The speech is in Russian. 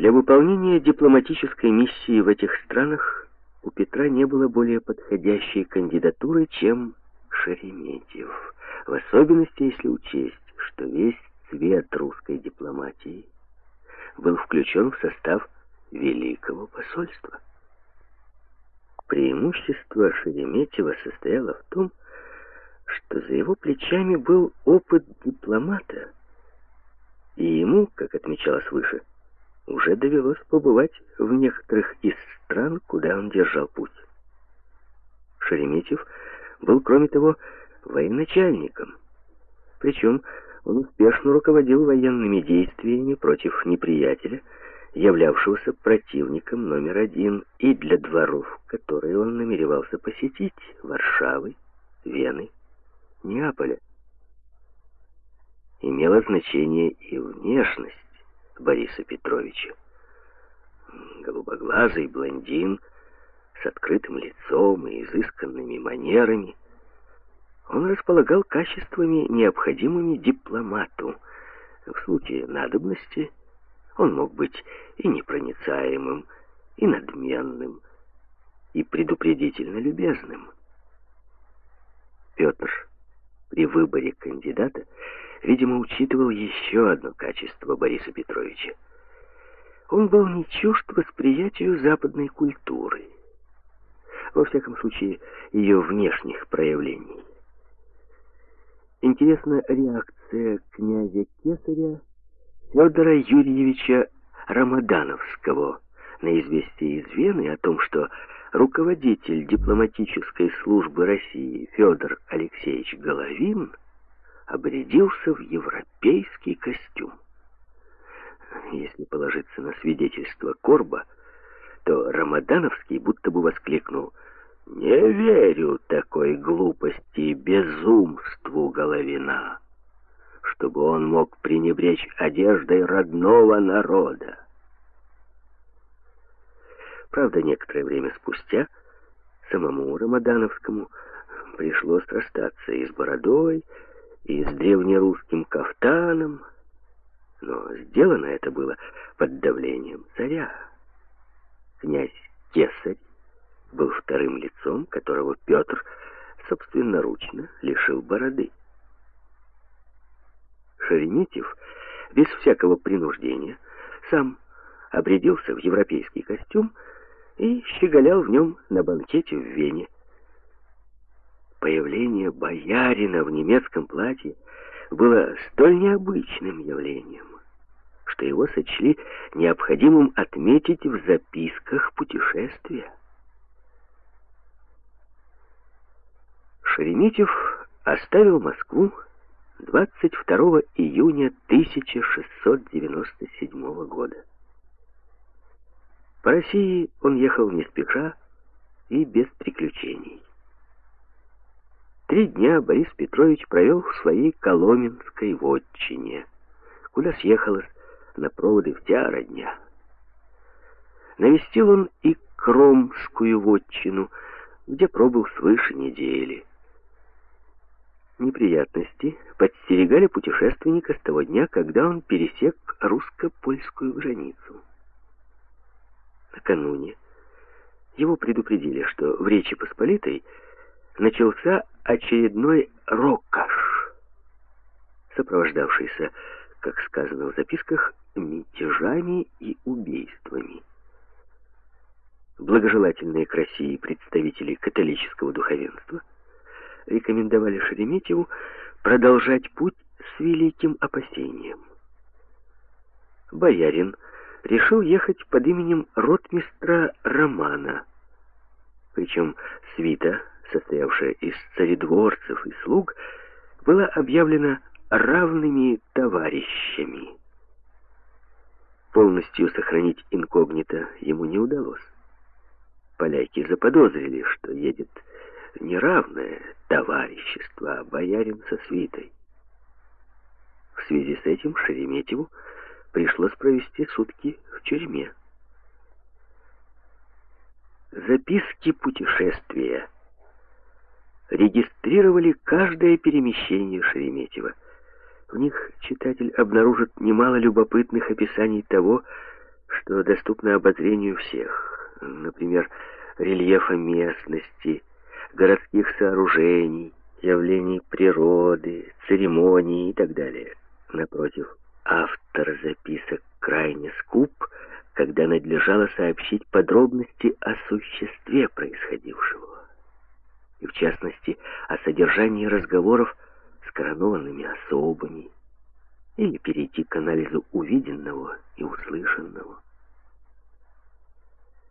Для выполнения дипломатической миссии в этих странах у Петра не было более подходящей кандидатуры, чем Шереметьев, в особенности если учесть, что весь цвет русской дипломатии был включен в состав Великого посольства. Преимущество Шереметьева состояло в том, что за его плечами был опыт дипломата, и ему, как отмечалось выше, уже довелось побывать в некоторых из стран, куда он держал путь. Шереметьев был, кроме того, военачальником, причем он успешно руководил военными действиями против неприятеля, являвшегося противником номер один и для дворов, которые он намеревался посетить, Варшавы, Вены, Неаполя. Имело значение и внешность Бориса Петровича. Голубоглазый блондин с открытым лицом и изысканными манерами. Он располагал качествами, необходимыми дипломату. В случае надобности он мог быть и непроницаемым, и надменным, и предупредительно любезным. Петр при выборе кандидата, видимо, учитывал еще одно качество Бориса Петровича. Он был не чужд восприятию западной культуры, во всяком случае, ее внешних проявлений. Интересна реакция князя Кесаря Федора Юрьевича Рамадановского на известие из Вены о том, что руководитель дипломатической службы России Федор Алексеевич Головин обрядился в европейский костюм. Если положиться на свидетельство Корба, то Рамадановский будто бы воскликнул «Не верю такой глупости и безумству Головина, чтобы он мог пренебречь одеждой родного народа». Правда, некоторое время спустя самому Рамадановскому пришлось расстаться и с бородой, и с древнерусским кафтаном, но сделано это было под давлением царя. Князь Кесарь был вторым лицом, которого Петр собственноручно лишил бороды. Шереметьев без всякого принуждения сам обрядился в европейский костюм и щеголял в нем на банкете в Вене. Появление боярина в немецком платье было столь необычным явлением, что его сочли необходимым отметить в записках путешествия. Шереметьев оставил Москву 22 июня 1697 года. По России он ехал не спеша и без приключений. Три дня Борис Петрович провел в своей Коломенской вотчине, куда съехалась на проводы вся родня. Навестил он и Кромскую вотчину, где пробыл свыше недели. Неприятности подстерегали путешественника с того дня, когда он пересек русско-польскую границу. Накануне его предупредили, что в Речи Посполитой начался очередной рокаш, сопровождавшийся, как сказано в записках, мятежами и убийствами. Благожелательные к России представители католического духовенства рекомендовали Шереметьеву продолжать путь с великим опасением. Боярин решил ехать под именем ротмистра Романа. Причем свита, состоявшая из царедворцев и слуг, была объявлена равными товарищами. Полностью сохранить инкогнито ему не удалось. Поляки заподозрили, что едет неравное товарищество, а боярин со свитой. В связи с этим Шереметьеву пришлось провести сутки в тюрьме. Записки путешествия регистрировали каждое перемещение Шереметьева. В них читатель обнаружит немало любопытных описаний того, что доступно обозрению всех, например, рельефа местности, городских сооружений, явлений природы, церемоний и так далее. Напротив, автор записок крайне скуп, когда надлежало сообщить подробности о существе происходившего, и в частности о содержании разговоров с коронованными особами, или перейти к анализу увиденного и услышанного.